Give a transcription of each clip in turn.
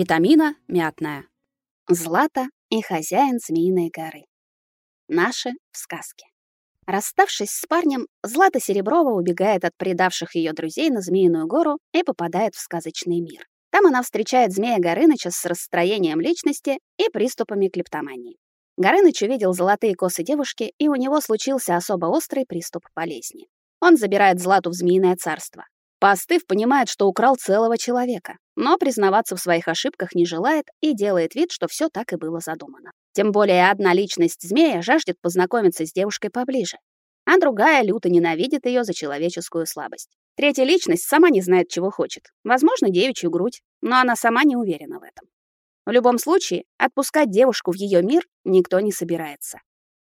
Витамина мятная. Злата и хозяин Змеиной горы. Наши в сказке. Расставшись с парнем, Злата Сереброва убегает от предавших ее друзей на Змеиную гору и попадает в сказочный мир. Там она встречает змея Горыныча с расстроением личности и приступами клептомании. Горыныч увидел золотые косы девушки, и у него случился особо острый приступ болезни. Он забирает Злату в Змеиное царство. Поостыв, понимает, что украл целого человека, но признаваться в своих ошибках не желает и делает вид, что все так и было задумано. Тем более одна личность змея жаждет познакомиться с девушкой поближе, а другая люто ненавидит ее за человеческую слабость. Третья личность сама не знает, чего хочет. Возможно, девичью грудь, но она сама не уверена в этом. В любом случае, отпускать девушку в ее мир никто не собирается.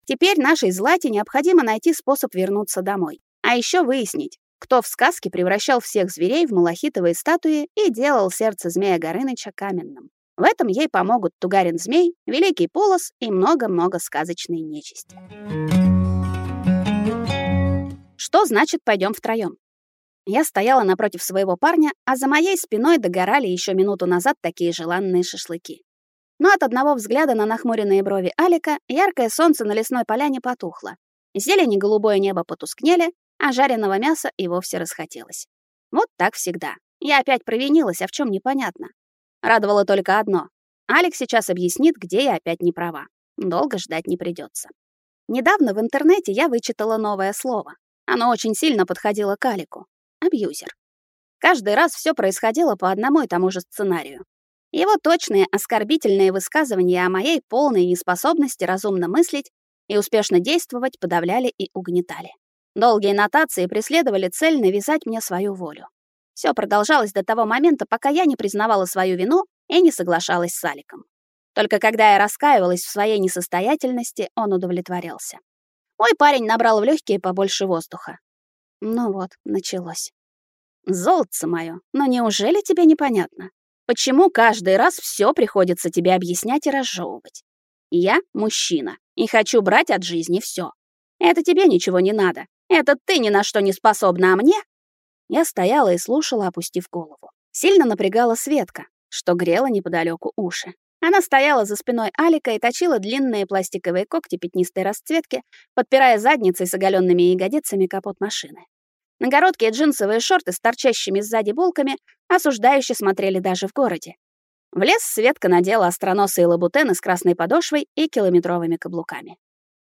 Теперь нашей Злате необходимо найти способ вернуться домой, а еще выяснить, кто в сказке превращал всех зверей в малахитовые статуи и делал сердце змея Горыныча каменным. В этом ей помогут Тугарин-змей, Великий Полос и много-много сказочной нечисти. Что значит пойдем втроем? Я стояла напротив своего парня, а за моей спиной догорали еще минуту назад такие желанные шашлыки. Но от одного взгляда на нахмуренные брови Алика яркое солнце на лесной поляне потухло. Зелень и голубое небо потускнели, а жареного мяса и вовсе расхотелось. Вот так всегда. Я опять провинилась, а в чем непонятно. Радовало только одно. Алекс сейчас объяснит, где я опять не права. Долго ждать не придется. Недавно в интернете я вычитала новое слово. Оно очень сильно подходило к Алику. Абьюзер. Каждый раз все происходило по одному и тому же сценарию. Его точные оскорбительные высказывания о моей полной неспособности разумно мыслить и успешно действовать подавляли и угнетали. Долгие нотации преследовали цель навязать мне свою волю. Все продолжалось до того момента, пока я не признавала свою вину и не соглашалась с Аликом. Только когда я раскаивалась в своей несостоятельности, он удовлетворялся. Мой парень набрал в легкие побольше воздуха. Ну вот, началось. Золотце мое, но неужели тебе непонятно? Почему каждый раз все приходится тебе объяснять и разжевывать? Я мужчина и хочу брать от жизни все. Это тебе ничего не надо. Это ты ни на что не способна, а мне я стояла и слушала, опустив голову. Сильно напрягала Светка, что грела неподалеку уши. Она стояла за спиной Алика и точила длинные пластиковые когти пятнистой расцветки, подпирая задницей с оголенными ягодицами капот машины. На короткие джинсовые шорты с торчащими сзади булками осуждающе смотрели даже в городе. В лес Светка надела остроносые лабутены с красной подошвой и километровыми каблуками.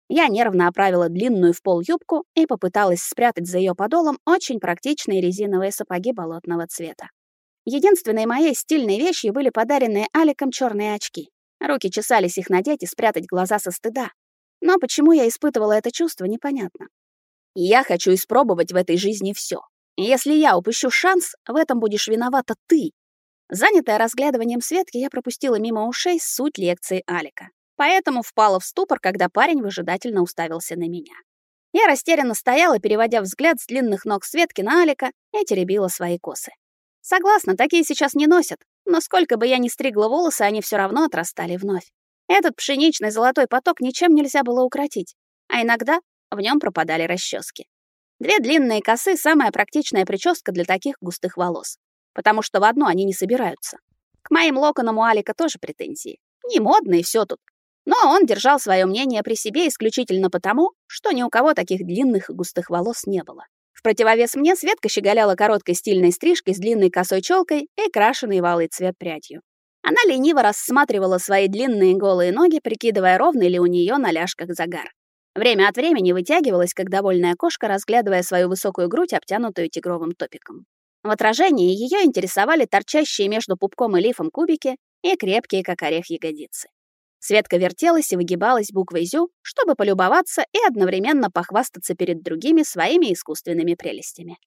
Я нервно оправила длинную в пол юбку и попыталась спрятать за ее подолом очень практичные резиновые сапоги болотного цвета. Единственной моей стильной вещью были подаренные Аликом черные очки. Руки чесались их надеть и спрятать глаза со стыда. Но почему я испытывала это чувство, непонятно. Я хочу испробовать в этой жизни все. Если я упущу шанс, в этом будешь виновата ты. Занятая разглядыванием Светки, я пропустила мимо ушей суть лекции Алика поэтому впала в ступор, когда парень выжидательно уставился на меня. Я растерянно стояла, переводя взгляд с длинных ног Светки на Алика и теребила свои косы. Согласна, такие сейчас не носят, но сколько бы я ни стригла волосы, они все равно отрастали вновь. Этот пшеничный золотой поток ничем нельзя было укротить, а иногда в нем пропадали расчески. Две длинные косы — самая практичная прическа для таких густых волос, потому что в одну они не собираются. К моим локонам у Алика тоже претензии. Не модные все тут, но он держал свое мнение при себе исключительно потому, что ни у кого таких длинных и густых волос не было. В противовес мне Светка щеголяла короткой стильной стрижкой с длинной косой челкой и крашеной валый цвет прядью. Она лениво рассматривала свои длинные голые ноги, прикидывая, ровный ли у нее на ляжках загар. Время от времени вытягивалась, как довольная кошка, разглядывая свою высокую грудь, обтянутую тигровым топиком. В отражении ее интересовали торчащие между пупком и лифом кубики и крепкие, как орех, ягодицы. Светка вертелась и выгибалась буквой «зю», чтобы полюбоваться и одновременно похвастаться перед другими своими искусственными прелестями.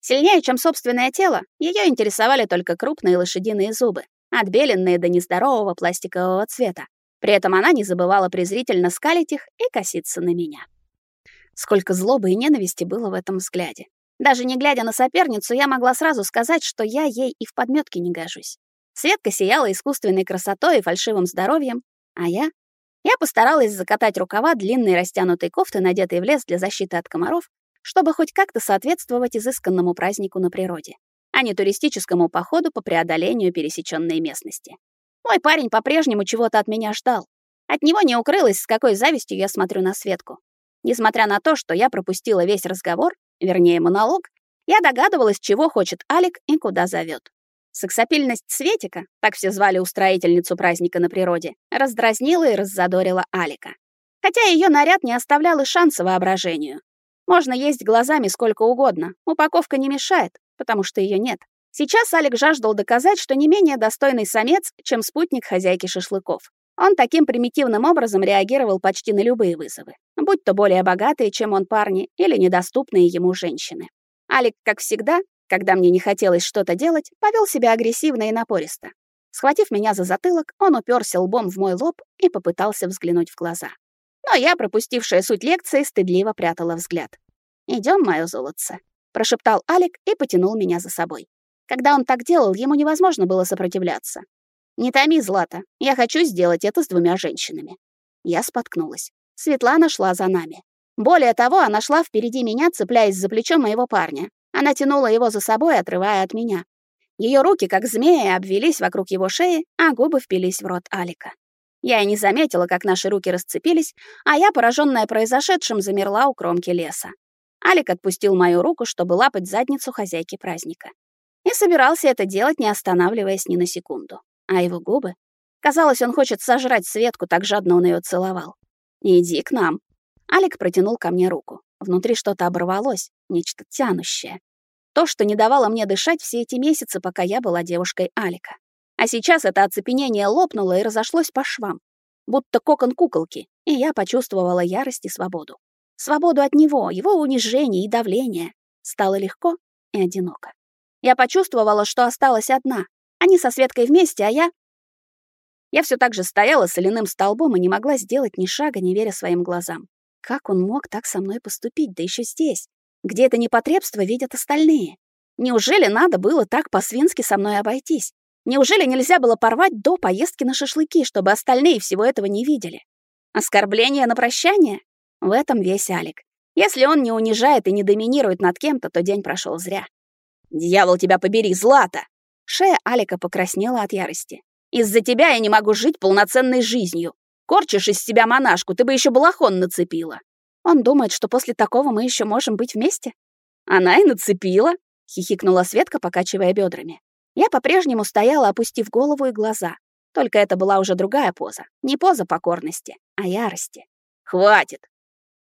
Сильнее, чем собственное тело, ее интересовали только крупные лошадиные зубы, отбеленные до нездорового пластикового цвета. При этом она не забывала презрительно скалить их и коситься на меня. Сколько злобы и ненависти было в этом взгляде. Даже не глядя на соперницу, я могла сразу сказать, что я ей и в подметке не гожусь. Светка сияла искусственной красотой и фальшивым здоровьем, а я? Я постаралась закатать рукава длинной растянутой кофты, надетой в лес для защиты от комаров, чтобы хоть как-то соответствовать изысканному празднику на природе, а не туристическому походу по преодолению пересеченной местности. Мой парень по-прежнему чего-то от меня ждал. От него не укрылось, с какой завистью я смотрю на Светку. Несмотря на то, что я пропустила весь разговор, вернее, монолог, я догадывалась, чего хочет Алик и куда зовет. Сексапильность Светика, так все звали устроительницу праздника на природе, раздразнила и раззадорила Алика. Хотя ее наряд не оставлял и шанса воображению. Можно есть глазами сколько угодно, упаковка не мешает, потому что ее нет. Сейчас Алик жаждал доказать, что не менее достойный самец, чем спутник хозяйки шашлыков. Он таким примитивным образом реагировал почти на любые вызовы, будь то более богатые, чем он парни, или недоступные ему женщины. Алик, как всегда, когда мне не хотелось что-то делать, повел себя агрессивно и напористо. Схватив меня за затылок, он уперся лбом в мой лоб и попытался взглянуть в глаза. Но я, пропустившая суть лекции, стыдливо прятала взгляд. «Идём, моё золотце», — прошептал Алик и потянул меня за собой. Когда он так делал, ему невозможно было сопротивляться. «Не томи, Злата, я хочу сделать это с двумя женщинами». Я споткнулась. Светлана шла за нами. Более того, она шла впереди меня, цепляясь за плечо моего парня. Она тянула его за собой, отрывая от меня. Ее руки, как змеи, обвелись вокруг его шеи, а губы впились в рот Алика. Я и не заметила, как наши руки расцепились, а я, пораженная произошедшим, замерла у кромки леса. Алик отпустил мою руку, чтобы лапать задницу хозяйки праздника. И собирался это делать, не останавливаясь ни на секунду. А его губы... Казалось, он хочет сожрать Светку, так жадно он ее целовал. «Иди к нам». Алик протянул ко мне руку. Внутри что-то оборвалось, нечто тянущее. То, что не давало мне дышать все эти месяцы, пока я была девушкой Алика. А сейчас это оцепенение лопнуло и разошлось по швам, будто кокон куколки, и я почувствовала ярость и свободу. Свободу от него, его унижения и давления. Стало легко и одиноко. Я почувствовала, что осталась одна. Они со Светкой вместе, а я... Я все так же стояла соляным столбом и не могла сделать ни шага, не веря своим глазам. Как он мог так со мной поступить, да еще здесь, где это непотребство видят остальные? Неужели надо было так по-свински со мной обойтись? Неужели нельзя было порвать до поездки на шашлыки, чтобы остальные всего этого не видели? Оскорбление на прощание? В этом весь Алик. Если он не унижает и не доминирует над кем-то, то день прошел зря. «Дьявол тебя побери, Злата!» Шея Алика покраснела от ярости. «Из-за тебя я не могу жить полноценной жизнью. Корчишь из себя монашку, ты бы еще балахон нацепила». Он думает, что после такого мы еще можем быть вместе? Она и нацепила, хихикнула Светка, покачивая бедрами. Я по-прежнему стояла, опустив голову и глаза. Только это была уже другая поза. Не поза покорности, а ярости. «Хватит!»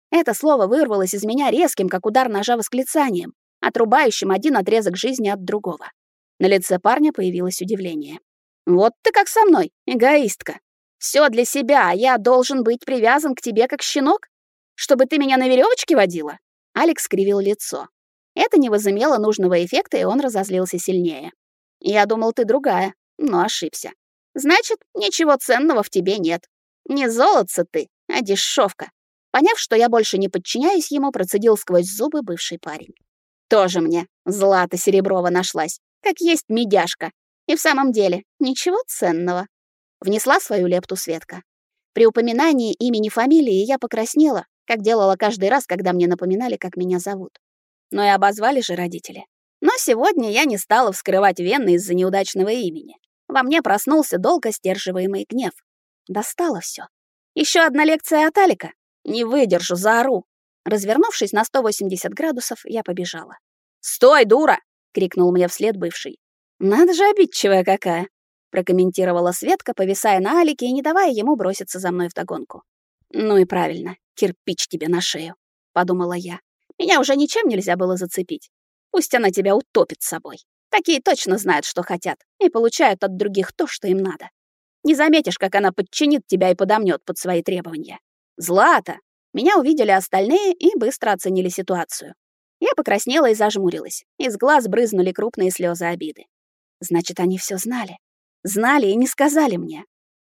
Это слово вырвалось из меня резким, как удар ножа восклицанием, отрубающим один отрезок жизни от другого. На лице парня появилось удивление. «Вот ты как со мной, эгоистка. Все для себя, а я должен быть привязан к тебе как щенок? Чтобы ты меня на веревочке водила?» Алекс скривил лицо. Это не возымело нужного эффекта, и он разозлился сильнее. Я думал, ты другая, но ошибся. Значит, ничего ценного в тебе нет. Не золотце ты, а дешевка. Поняв, что я больше не подчиняюсь ему, процедил сквозь зубы бывший парень. Тоже мне злато сереброва нашлась, как есть медяшка. И в самом деле, ничего ценного. Внесла свою лепту Светка. При упоминании имени фамилии я покраснела, как делала каждый раз, когда мне напоминали, как меня зовут. Но и обозвали же родители. Но сегодня я не стала вскрывать вены из-за неудачного имени. Во мне проснулся долго сдерживаемый гнев. Достало все. Еще одна лекция от Алика. Не выдержу, заору. Развернувшись на 180 градусов, я побежала. «Стой, дура!» — крикнул мне вслед бывший. «Надо же обидчивая какая!» — прокомментировала Светка, повисая на Алике и не давая ему броситься за мной вдогонку. «Ну и правильно, кирпич тебе на шею», — подумала я. Меня уже ничем нельзя было зацепить. Пусть она тебя утопит собой. Такие точно знают, что хотят, и получают от других то, что им надо. Не заметишь, как она подчинит тебя и подомнет под свои требования. Злата! Меня увидели остальные и быстро оценили ситуацию. Я покраснела и зажмурилась. Из глаз брызнули крупные слезы обиды. Значит, они все знали. Знали и не сказали мне.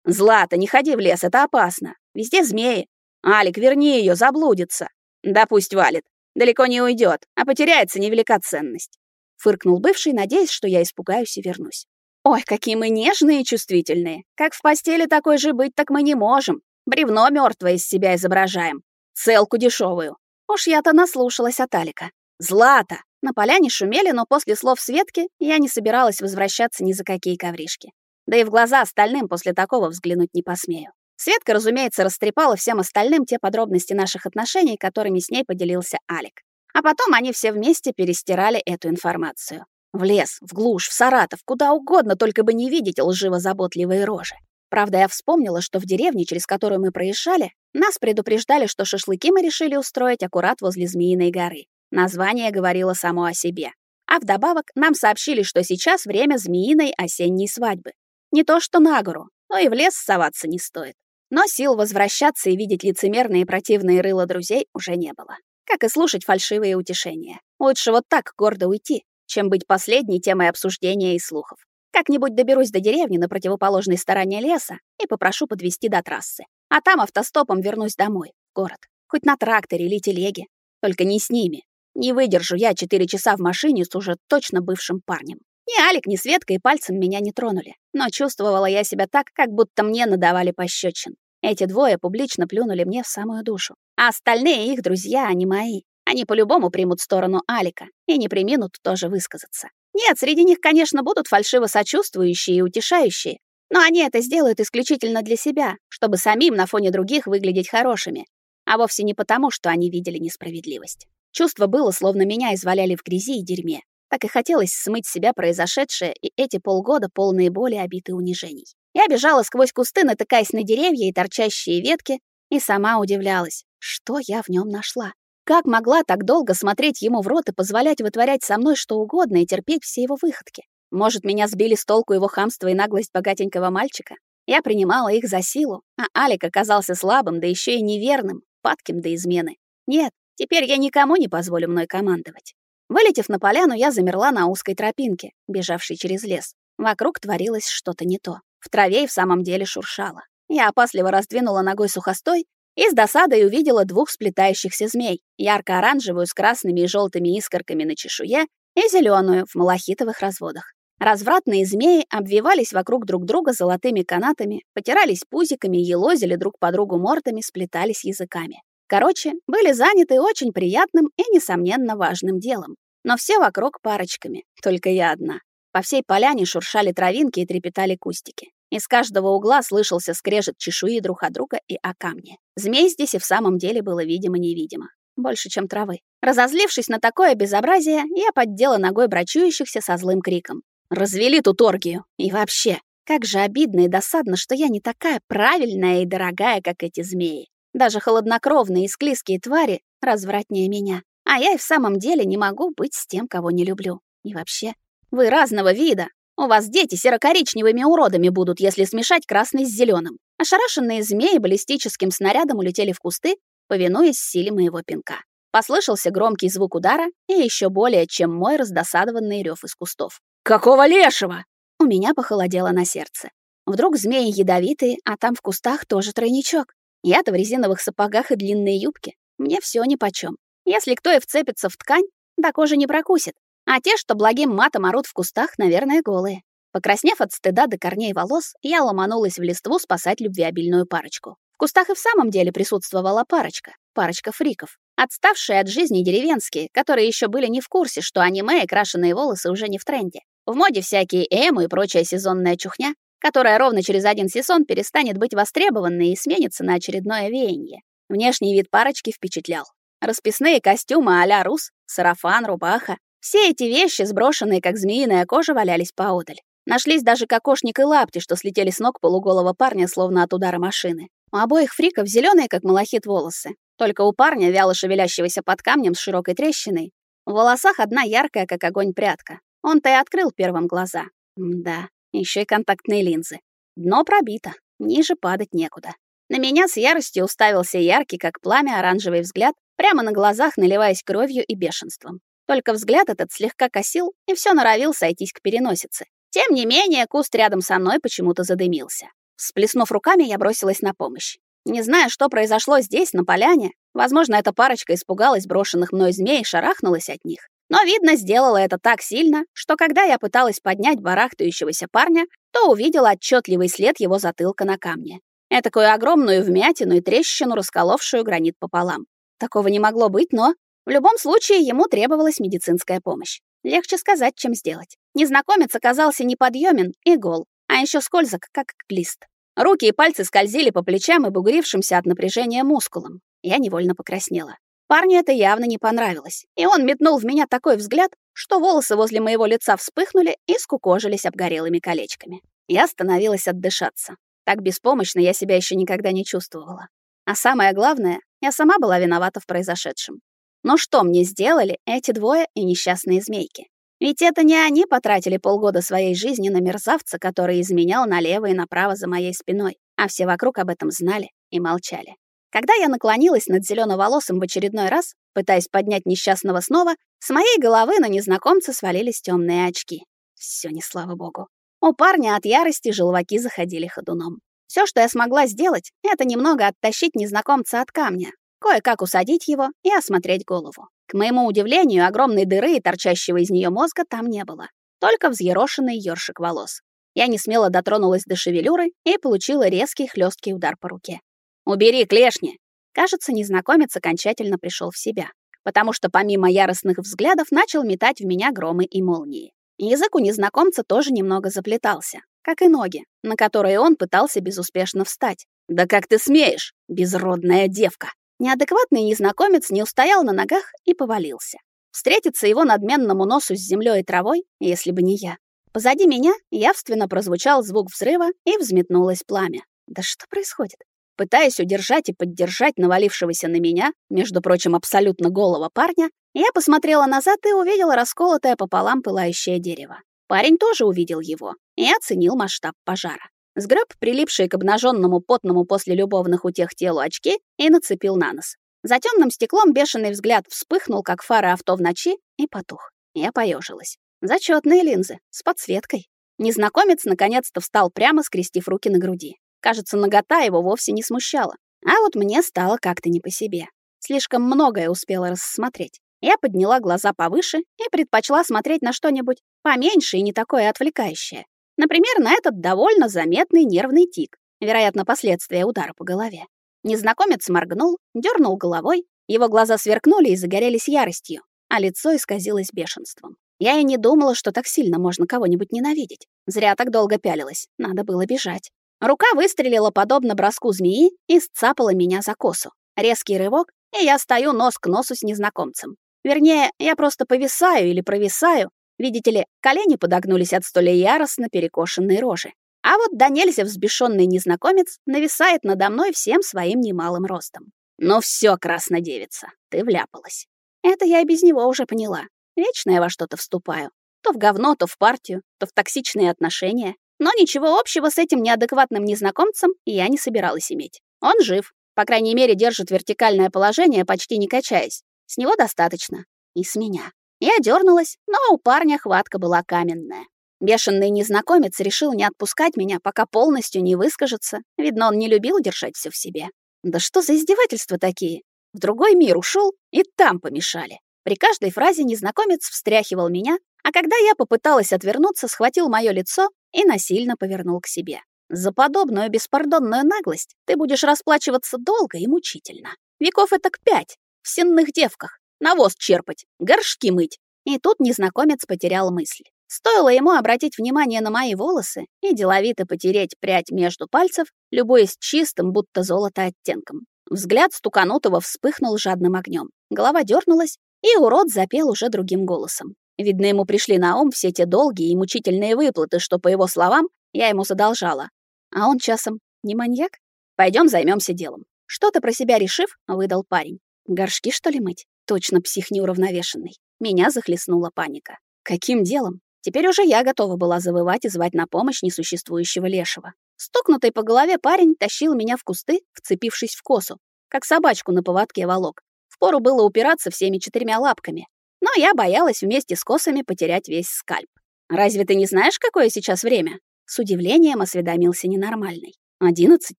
«Злата, не ходи в лес, это опасно. Везде змеи. Алик, верни ее, заблудится. Да пусть валит. Далеко не уйдет, а потеряется невелика ценность. Фыркнул бывший, надеясь, что я испугаюсь и вернусь. Ой, какие мы нежные и чувствительные. Как в постели такой же быть, так мы не можем. Бревно мертвое из себя изображаем. Целку дешевую. Уж я-то наслушалась от Алика. Злата! На поляне шумели, но после слов Светки я не собиралась возвращаться ни за какие ковришки. Да и в глаза остальным после такого взглянуть не посмею. Светка, разумеется, растрепала всем остальным те подробности наших отношений, которыми с ней поделился Алик. А потом они все вместе перестирали эту информацию. В лес, в глушь, в Саратов, куда угодно, только бы не видеть лживо-заботливые рожи. Правда, я вспомнила, что в деревне, через которую мы проезжали, нас предупреждали, что шашлыки мы решили устроить аккурат возле Змеиной горы. Название говорило само о себе. А вдобавок нам сообщили, что сейчас время Змеиной осенней свадьбы. Не то что на гору, но и в лес соваться не стоит. Но сил возвращаться и видеть лицемерные и противные рыла друзей уже не было. Как и слушать фальшивые утешения. Лучше вот так гордо уйти, чем быть последней темой обсуждения и слухов. Как-нибудь доберусь до деревни на противоположной стороне леса и попрошу подвести до трассы. А там автостопом вернусь домой, в город. Хоть на тракторе или телеге. Только не с ними. Не выдержу я четыре часа в машине с уже точно бывшим парнем. Ни Алик, ни Светка и пальцем меня не тронули. Но чувствовала я себя так, как будто мне надавали пощечин. Эти двое публично плюнули мне в самую душу. А остальные их друзья, а не мои. Они по-любому примут сторону Алика и не приминут тоже высказаться. Нет, среди них, конечно, будут фальшиво сочувствующие и утешающие, но они это сделают исключительно для себя, чтобы самим на фоне других выглядеть хорошими, а вовсе не потому, что они видели несправедливость. Чувство было, словно меня изваляли в грязи и дерьме. Так и хотелось смыть себя произошедшее и эти полгода полные боли, обиты унижений. Я бежала сквозь кусты, натыкаясь на деревья и торчащие ветки, и сама удивлялась, что я в нем нашла. Как могла так долго смотреть ему в рот и позволять вытворять со мной что угодно и терпеть все его выходки? Может, меня сбили с толку его хамство и наглость богатенького мальчика? Я принимала их за силу, а Алик оказался слабым, да еще и неверным, падким до измены. Нет, теперь я никому не позволю мной командовать. Вылетев на поляну, я замерла на узкой тропинке, бежавшей через лес. Вокруг творилось что-то не то. В траве и в самом деле шуршало. Я опасливо раздвинула ногой сухостой и с досадой увидела двух сплетающихся змей, ярко-оранжевую с красными и желтыми искорками на чешуе и зеленую в малахитовых разводах. Развратные змеи обвивались вокруг друг друга золотыми канатами, потирались пузиками, елозили друг по другу мордами, сплетались языками. Короче, были заняты очень приятным и, несомненно, важным делом. Но все вокруг парочками, только я одна. По всей поляне шуршали травинки и трепетали кустики. Из каждого угла слышался скрежет чешуи друг от друга и о камне. Змей здесь и в самом деле было видимо-невидимо. Больше, чем травы. Разозлившись на такое безобразие, я поддела ногой брачующихся со злым криком. «Развели тут оргию! И вообще, как же обидно и досадно, что я не такая правильная и дорогая, как эти змеи. Даже холоднокровные и склизкие твари развратнее меня. А я и в самом деле не могу быть с тем, кого не люблю. И вообще, вы разного вида, у вас дети серо-коричневыми уродами будут, если смешать красный с зеленым. Ошарашенные змеи баллистическим снарядом улетели в кусты, повинуясь силе моего пинка. Послышался громкий звук удара и еще более, чем мой раздосадованный рев из кустов. «Какого лешего?» У меня похолодело на сердце. Вдруг змеи ядовитые, а там в кустах тоже тройничок. Я-то в резиновых сапогах и длинной юбке. Мне все нипочем. Если кто и вцепится в ткань, до кожи не прокусит. А те, что благим матом орут в кустах, наверное, голые. Покраснев от стыда до корней волос, я ломанулась в листву спасать любвеобильную парочку. В кустах и в самом деле присутствовала парочка, парочка фриков, отставшие от жизни деревенские, которые еще были не в курсе, что аниме и крашеные волосы уже не в тренде. В моде всякие эму и прочая сезонная чухня, которая ровно через один сезон перестанет быть востребованной и сменится на очередное веяние. Внешний вид парочки впечатлял. Расписные костюмы а-ля рус, сарафан, рубаха, все эти вещи, сброшенные как змеиная кожа, валялись поодаль. Нашлись даже кокошник и лапти, что слетели с ног полуголого парня, словно от удара машины. У обоих фриков зеленые, как малахит, волосы. Только у парня, вяло шевелящегося под камнем с широкой трещиной, в волосах одна яркая, как огонь, прядка. Он-то и открыл первым глаза. М да, еще и контактные линзы. Дно пробито, ниже падать некуда. На меня с яростью уставился яркий, как пламя, оранжевый взгляд, прямо на глазах наливаясь кровью и бешенством. Только взгляд этот слегка косил и все норовил сойтись к переносице. Тем не менее, куст рядом со мной почему-то задымился. Всплеснув руками, я бросилась на помощь. Не зная, что произошло здесь, на поляне, возможно, эта парочка испугалась брошенных мной змей и шарахнулась от них. Но, видно, сделала это так сильно, что когда я пыталась поднять барахтающегося парня, то увидела отчетливый след его затылка на камне. Этакую огромную вмятину и трещину, расколовшую гранит пополам. Такого не могло быть, но в любом случае, ему требовалась медицинская помощь. Легче сказать, чем сделать. Незнакомец оказался неподъемен и гол, а еще скользок, как глист. Руки и пальцы скользили по плечам и бугрившимся от напряжения мускулам. Я невольно покраснела. Парню это явно не понравилось, и он метнул в меня такой взгляд, что волосы возле моего лица вспыхнули и скукожились обгорелыми колечками. Я остановилась отдышаться. Так беспомощно я себя еще никогда не чувствовала. А самое главное, я сама была виновата в произошедшем. Но что мне сделали эти двое и несчастные змейки? Ведь это не они потратили полгода своей жизни на мерзавца, который изменял налево и направо за моей спиной, а все вокруг об этом знали и молчали. Когда я наклонилась над зелёноволосым в очередной раз, пытаясь поднять несчастного снова, с моей головы на незнакомца свалились темные очки. Все не слава богу. У парня от ярости желваки заходили ходуном. Все, что я смогла сделать, это немного оттащить незнакомца от камня, кое-как усадить его и осмотреть голову. К моему удивлению, огромной дыры и торчащего из нее мозга там не было, только взъерошенный ёршик волос. Я не смело дотронулась до шевелюры и получила резкий хлесткий удар по руке. «Убери клешни!» Кажется, незнакомец окончательно пришел в себя, потому что помимо яростных взглядов начал метать в меня громы и молнии. Язык у незнакомца тоже немного заплетался, как и ноги, на которые он пытался безуспешно встать. «Да как ты смеешь, безродная девка!» Неадекватный незнакомец не устоял на ногах и повалился. Встретиться его надменному носу с землей и травой, если бы не я. Позади меня явственно прозвучал звук взрыва и взметнулось пламя. Да что происходит? Пытаясь удержать и поддержать навалившегося на меня, между прочим, абсолютно голого парня, я посмотрела назад и увидела расколотое пополам пылающее дерево. Парень тоже увидел его и оценил масштаб пожара. Сгреб прилипшие к обнаженному потному после любовных утех телу очки и нацепил на нос. За темным стеклом бешеный взгляд вспыхнул, как фары авто в ночи, и потух. Я поежилась. Зачетные линзы, с подсветкой. Незнакомец наконец-то встал прямо, скрестив руки на груди. Кажется, нагота его вовсе не смущала. А вот мне стало как-то не по себе. Слишком многое успела рассмотреть. Я подняла глаза повыше и предпочла смотреть на что-нибудь поменьше и не такое отвлекающее. Например, на этот довольно заметный нервный тик, вероятно, последствия удара по голове. Незнакомец моргнул, дернул головой, его глаза сверкнули и загорелись яростью, а лицо исказилось бешенством. Я и не думала, что так сильно можно кого-нибудь ненавидеть. Зря так долго пялилась, надо было бежать. Рука выстрелила подобно броску змеи и сцапала меня за косу. Резкий рывок, и я стою нос к носу с незнакомцем. Вернее, я просто повисаю или провисаю. Видите ли, колени подогнулись от столь яростно перекошенной рожи. А вот до нельзя взбешенный незнакомец нависает надо мной всем своим немалым ростом. Ну все, краснодевица, ты вляпалась. Это я и без него уже поняла. Вечно я во что-то вступаю. То в говно, то в партию, то в токсичные отношения. Но ничего общего с этим неадекватным незнакомцем я не собиралась иметь. Он жив, по крайней мере, держит вертикальное положение, почти не качаясь. С него достаточно. И с меня. Я дернулась, но у парня хватка была каменная. Бешеный незнакомец решил не отпускать меня, пока полностью не выскажется. Видно, он не любил держать все в себе. Да что за издевательства такие? В другой мир ушел, и там помешали. При каждой фразе незнакомец встряхивал меня, а когда я попыталась отвернуться, схватил моё лицо и насильно повернул к себе. За подобную беспардонную наглость ты будешь расплачиваться долго и мучительно. Веков это к пять, в сенных девках, навоз черпать, горшки мыть. И тут незнакомец потерял мысль. Стоило ему обратить внимание на мои волосы и деловито потереть прядь между пальцев, любуясь чистым, будто золото оттенком. Взгляд стуканутого вспыхнул жадным огнем. Голова дернулась, и урод запел уже другим голосом. Видно, ему пришли на ум все те долгие и мучительные выплаты, что, по его словам, я ему задолжала. А он часом не маньяк? Пойдем займемся делом. Что-то про себя решив, выдал парень. Горшки, что ли, мыть? Точно псих неуравновешенный. Меня захлестнула паника. Каким делом? Теперь уже я готова была завывать и звать на помощь несуществующего лешего. Стукнутый по голове парень тащил меня в кусты, вцепившись в косу, как собачку на поводке волок. Впору было упираться всеми четырьмя лапками, но я боялась вместе с косами потерять весь скальп. «Разве ты не знаешь, какое сейчас время?» С удивлением осведомился ненормальный. «Одиннадцать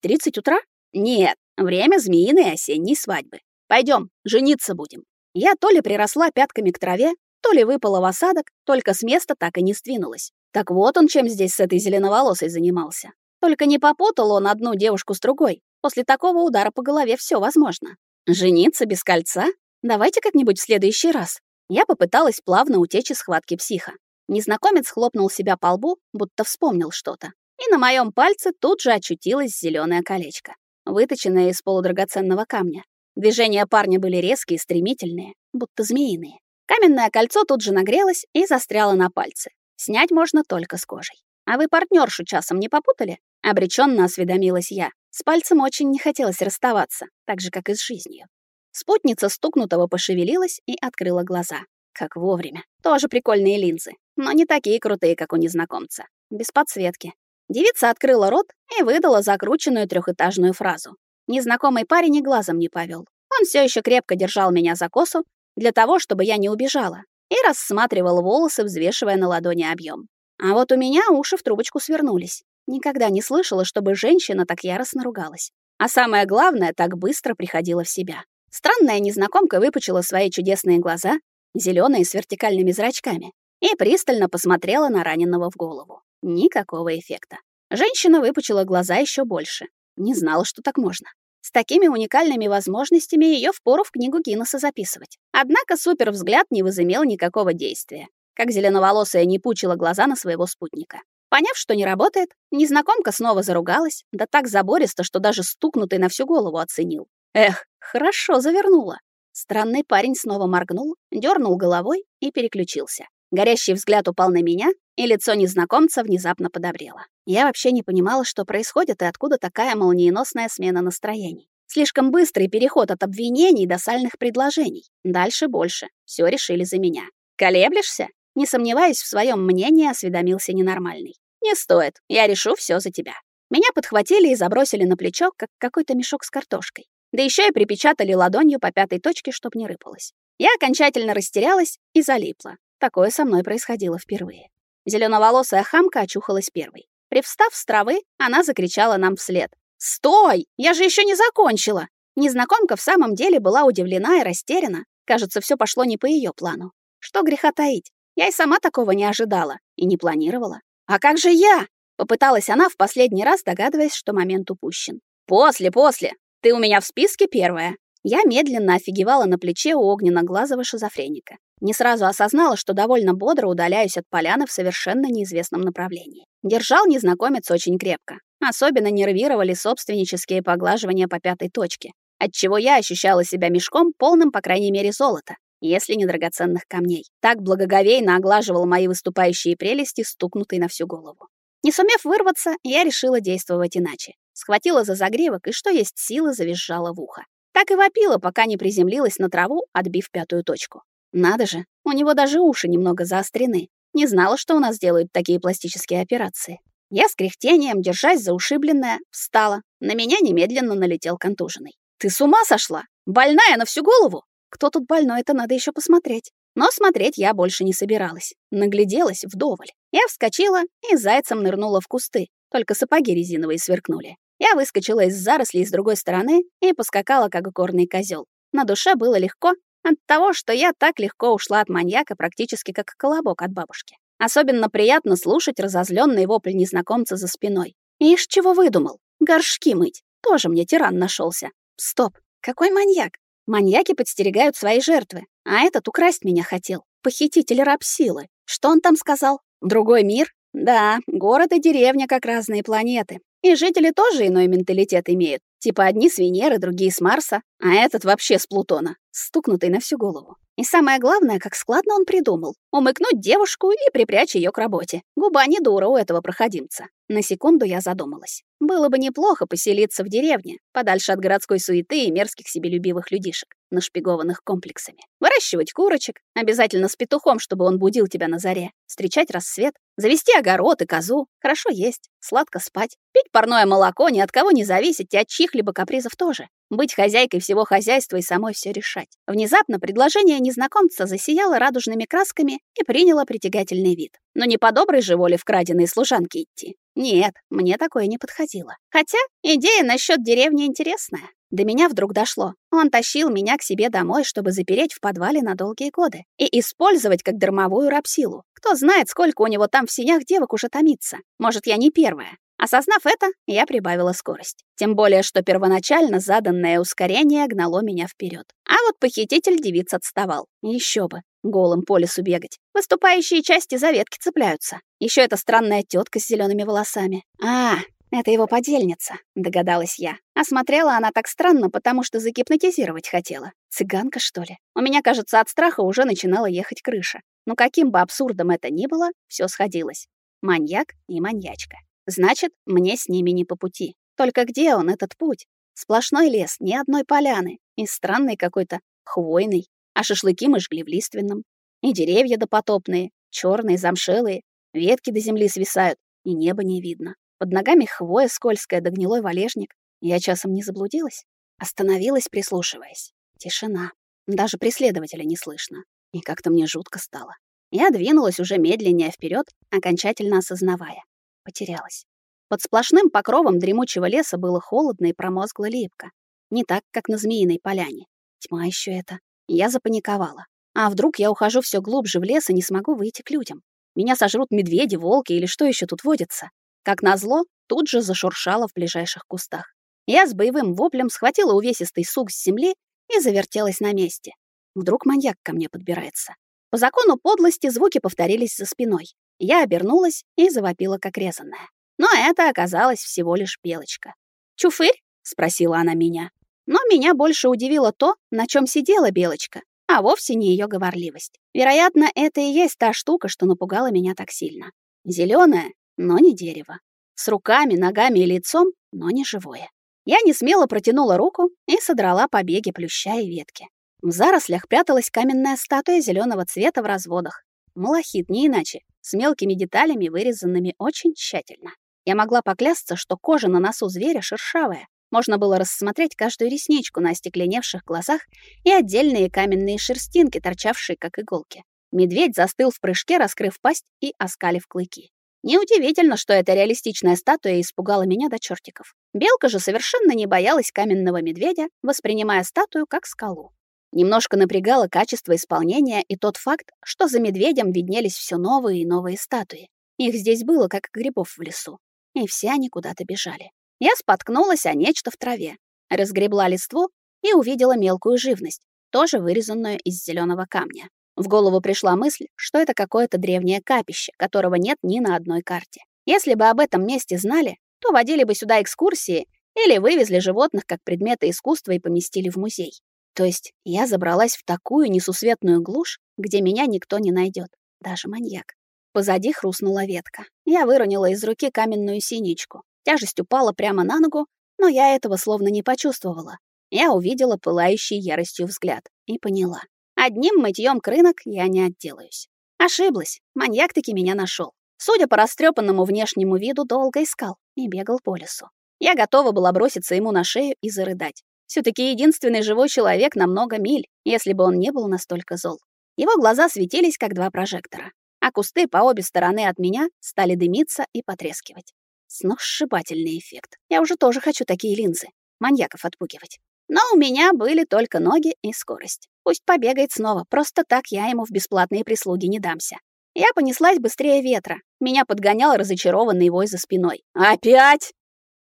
тридцать утра?» «Нет, время змеиной осенней свадьбы. Пойдем, жениться будем». Я то ли приросла пятками к траве, то ли выпала в осадок, только с места так и не сдвинулась. Так вот он чем здесь с этой зеленоволосой занимался. Только не попутал он одну девушку с другой. После такого удара по голове все возможно. Жениться без кольца? Давайте как-нибудь в следующий раз. Я попыталась плавно утечь из схватки психа. Незнакомец хлопнул себя по лбу, будто вспомнил что-то. и на моем пальце тут же очутилось зеленое колечко, выточенное из полудрагоценного камня. Движения парня были резкие, стремительные, будто змеиные. Каменное кольцо тут же нагрелось и застряло на пальце. Снять можно только с кожей. А вы партнершу часом не попутали? Обреченно осведомилась я. С пальцем очень не хотелось расставаться, так же, как и с жизнью. Спутница стукнутого пошевелилась и открыла глаза. Как вовремя. Тоже прикольные линзы, но не такие крутые, как у незнакомца. Без подсветки. Девица открыла рот и выдала закрученную трехэтажную фразу. Незнакомый парень и глазом не повел. Он все еще крепко держал меня за косу для того, чтобы я не убежала, и рассматривал волосы, взвешивая на ладони объем. А вот у меня уши в трубочку свернулись. Никогда не слышала, чтобы женщина так яростно ругалась. А самое главное, так быстро приходила в себя. Странная незнакомка выпучила свои чудесные глаза, зеленые с вертикальными зрачками, и пристально посмотрела на раненого в голову. Никакого эффекта. Женщина выпучила глаза еще больше. Не знала, что так можно. С такими уникальными возможностями ее впору в книгу Гиннесса записывать. Однако супервзгляд не возымел никакого действия. Как зеленоволосая не пучила глаза на своего спутника. Поняв, что не работает, незнакомка снова заругалась, да так забористо, что даже стукнутый на всю голову оценил. Эх, хорошо завернула. Странный парень снова моргнул, дернул головой и переключился. Горящий взгляд упал на меня, и лицо незнакомца внезапно подобрело. Я вообще не понимала, что происходит и откуда такая молниеносная смена настроений. Слишком быстрый переход от обвинений до сальных предложений. Дальше больше. Все решили за меня. Колеблешься? Не сомневаясь в своем мнении, осведомился ненормальный. Не стоит. Я решу все за тебя. Меня подхватили и забросили на плечо, как какой-то мешок с картошкой. Да еще и припечатали ладонью по пятой точке, чтоб не рыпалось. Я окончательно растерялась и залипла. Такое со мной происходило впервые. Зеленоволосая хамка очухалась первой. Привстав с травы, она закричала нам вслед. «Стой! Я же еще не закончила!» Незнакомка в самом деле была удивлена и растеряна. Кажется, все пошло не по ее плану. Что греха таить? Я и сама такого не ожидала и не планировала. «А как же я?» — попыталась она в последний раз, догадываясь, что момент упущен. «После, после! Ты у меня в списке первая. Я медленно офигевала на плече у огненно-глазого шизофреника. Не сразу осознала, что довольно бодро удаляюсь от поляны в совершенно неизвестном направлении. Держал незнакомец очень крепко. Особенно нервировали собственнические поглаживания по пятой точке, отчего я ощущала себя мешком, полным, по крайней мере, золота, если не драгоценных камней. Так благоговейно оглаживал мои выступающие прелести, стукнутые на всю голову. Не сумев вырваться, я решила действовать иначе. Схватила за загревок и, что есть силы, завизжала в ухо. Так и вопила, пока не приземлилась на траву, отбив пятую точку. Надо же, у него даже уши немного заострены. Не знала, что у нас делают такие пластические операции. Я с кряхтением, держась за ушибленное, встала. На меня немедленно налетел контуженный. «Ты с ума сошла? Больная на всю голову?» Кто тут больной, это надо еще посмотреть. Но смотреть я больше не собиралась. Нагляделась вдоволь. Я вскочила и зайцем нырнула в кусты. Только сапоги резиновые сверкнули. Я выскочила из зарослей с другой стороны и поскакала, как горный козел. На душе было легко от того, что я так легко ушла от маньяка практически как колобок от бабушки. Особенно приятно слушать разозленный вопль незнакомца за спиной. Ишь, чего выдумал? Горшки мыть. Тоже мне тиран нашелся. Стоп, какой маньяк? Маньяки подстерегают свои жертвы, а этот украсть меня хотел. Похититель раб силы. Что он там сказал? Другой мир? Да, город и деревня как разные планеты. И жители тоже иной менталитет имеют. Типа одни с Венеры, другие с Марса, а этот вообще с Плутона, стукнутый на всю голову. И самое главное, как складно он придумал. Умыкнуть девушку и припрячь ее к работе. Губа не дура у этого проходимца. На секунду я задумалась. Было бы неплохо поселиться в деревне, подальше от городской суеты и мерзких себелюбивых людишек, нашпигованных комплексами. Выращивать курочек, обязательно с петухом, чтобы он будил тебя на заре, встречать рассвет, завести огород и козу, хорошо есть, сладко спать, пить парное молоко, ни от кого не зависеть и от чьих-либо капризов тоже. Быть хозяйкой всего хозяйства и самой все решать. Внезапно предложение незнакомца засияло радужными красками и приняло притягательный вид. Но не по доброй же воле в краденые служанки идти. Нет, мне такое не подходило. Хотя идея насчет деревни интересная. До меня вдруг дошло. Он тащил меня к себе домой, чтобы запереть в подвале на долгие годы и использовать как дармовую рабсилу. Кто знает, сколько у него там в синях девок уже томится. Может, я не первая. Осознав это, я прибавила скорость. Тем более, что первоначально заданное ускорение гнало меня вперед. А вот похититель девиц отставал. Еще бы, голым по лесу бегать. Выступающие части за ветки цепляются. Еще эта странная тетка с зелеными волосами. А, это его подельница, догадалась я. Осмотрела она так странно, потому что загипнотизировать хотела. Цыганка, что ли? У меня, кажется, от страха уже начинала ехать крыша. Но каким бы абсурдом это ни было, все сходилось. Маньяк и маньячка. Значит, мне с ними не по пути. Только где он, этот путь? Сплошной лес, ни одной поляны. И странный какой-то, хвойный. А шашлыки мы жгли в лиственном. И деревья допотопные, черные, замшелые. Ветки до земли свисают, и небо не видно. Под ногами хвоя скользкая да гнилой валежник. Я часом не заблудилась? Остановилась, прислушиваясь. Тишина. Даже преследователя не слышно. И как-то мне жутко стало. Я двинулась уже медленнее вперед, окончательно осознавая потерялась. Под сплошным покровом дремучего леса было холодно и промозгло липко. Не так, как на Змеиной поляне. Тьма еще это. Я запаниковала. А вдруг я ухожу все глубже в лес и не смогу выйти к людям? Меня сожрут медведи, волки или что еще тут водится? Как назло, тут же зашуршало в ближайших кустах. Я с боевым воплем схватила увесистый сук с земли и завертелась на месте. Вдруг маньяк ко мне подбирается. По закону подлости звуки повторились за спиной. Я обернулась и завопила, как резаная. Но это оказалось всего лишь белочка. «Чуфырь?» — спросила она меня. Но меня больше удивило то, на чем сидела белочка, а вовсе не ее говорливость. Вероятно, это и есть та штука, что напугала меня так сильно. Зеленая, но не дерево. С руками, ногами и лицом, но не живое. Я не смело протянула руку и содрала побеги плюща и ветки. В зарослях пряталась каменная статуя зеленого цвета в разводах. Малахит, не иначе, с мелкими деталями, вырезанными очень тщательно. Я могла поклясться, что кожа на носу зверя шершавая. Можно было рассмотреть каждую ресничку на остекленевших глазах и отдельные каменные шерстинки, торчавшие как иголки. Медведь застыл в прыжке, раскрыв пасть и оскалив клыки. Неудивительно, что эта реалистичная статуя испугала меня до чертиков. Белка же совершенно не боялась каменного медведя, воспринимая статую как скалу. Немножко напрягало качество исполнения и тот факт, что за медведем виднелись все новые и новые статуи. Их здесь было, как грибов в лесу. И все они куда-то бежали. Я споткнулась о нечто в траве, разгребла листву и увидела мелкую живность, тоже вырезанную из зеленого камня. В голову пришла мысль, что это какое-то древнее капище, которого нет ни на одной карте. Если бы об этом месте знали, то водили бы сюда экскурсии или вывезли животных как предметы искусства и поместили в музей. То есть я забралась в такую несусветную глушь, где меня никто не найдет, даже маньяк. Позади хрустнула ветка. Я выронила из руки каменную синичку. Тяжесть упала прямо на ногу, но я этого словно не почувствовала. Я увидела пылающий яростью взгляд и поняла. Одним мытьем крынок я не отделаюсь. Ошиблась. Маньяк таки меня нашел. Судя по растрепанному внешнему виду, долго искал и бегал по лесу. Я готова была броситься ему на шею и зарыдать все таки единственный живой человек на много миль, если бы он не был настолько зол. Его глаза светились, как два прожектора, а кусты по обе стороны от меня стали дымиться и потрескивать. Сногсшибательный эффект. Я уже тоже хочу такие линзы. Маньяков отпугивать. Но у меня были только ноги и скорость. Пусть побегает снова, просто так я ему в бесплатные прислуги не дамся. Я понеслась быстрее ветра. Меня подгонял разочарованный вой за спиной. «Опять?»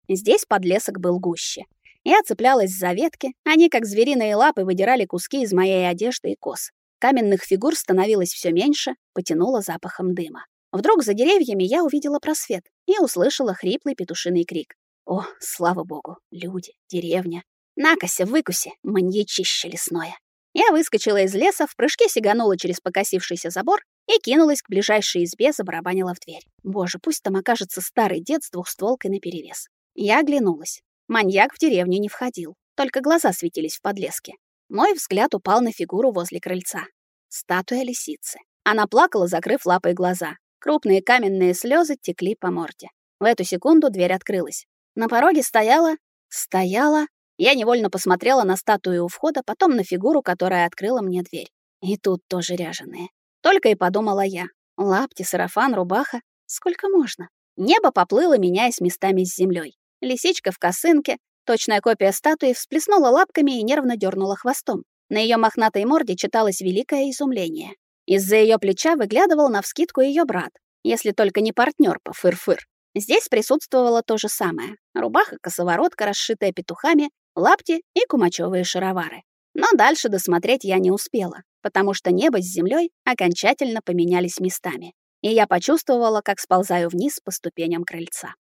Здесь подлесок был гуще. Я цеплялась за ветки, они, как звериные лапы, выдирали куски из моей одежды и кос. Каменных фигур становилось все меньше, потянуло запахом дыма. Вдруг за деревьями я увидела просвет и услышала хриплый петушиный крик. О, слава богу, люди, деревня. Накося, выкуси, маньячище лесное. Я выскочила из леса, в прыжке сиганула через покосившийся забор и кинулась к ближайшей избе, забарабанила в дверь. Боже, пусть там окажется старый дед с двухстволкой наперевес. Я оглянулась. Маньяк в деревню не входил, только глаза светились в подлеске. Мой взгляд упал на фигуру возле крыльца. Статуя лисицы. Она плакала, закрыв лапой глаза. Крупные каменные слезы текли по морде. В эту секунду дверь открылась. На пороге стояла... Стояла... Я невольно посмотрела на статую у входа, потом на фигуру, которая открыла мне дверь. И тут тоже ряженые. Только и подумала я. Лапти, сарафан, рубаха. Сколько можно? Небо поплыло, меняясь местами с землей. Лисичка в косынке, точная копия статуи, всплеснула лапками и нервно дернула хвостом. На ее мохнатой морде читалось великое изумление. Из-за ее плеча выглядывал навскидку ее брат, если только не партнер по фыр-фыр. Здесь присутствовало то же самое. Рубаха-косоворотка, расшитая петухами, лапти и кумачевые шаровары. Но дальше досмотреть я не успела, потому что небо с землей окончательно поменялись местами, и я почувствовала, как сползаю вниз по ступеням крыльца.